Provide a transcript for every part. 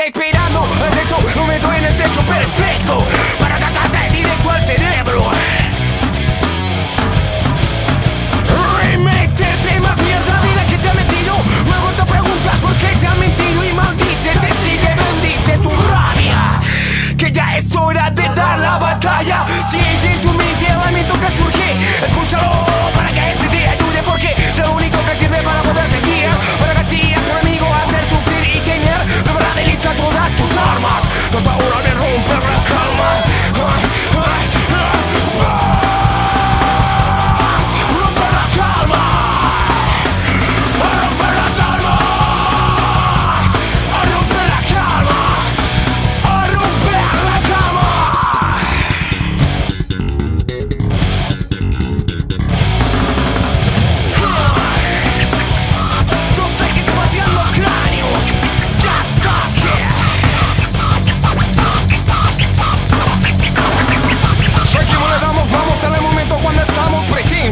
te esperando. Has hecho, no me doy en el techo perfecto para atacarte directo al cerebro. Remeterte más mierda de la que te ha metido. Luego te preguntas por qué te han mentido y maldice, te sigue, bendice tu rabia. Que ya es hora de dar la batalla. Siente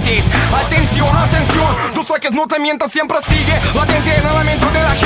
Atención, atención, tus sueques no te mientas, siempre sigue. Latente en el lamento de la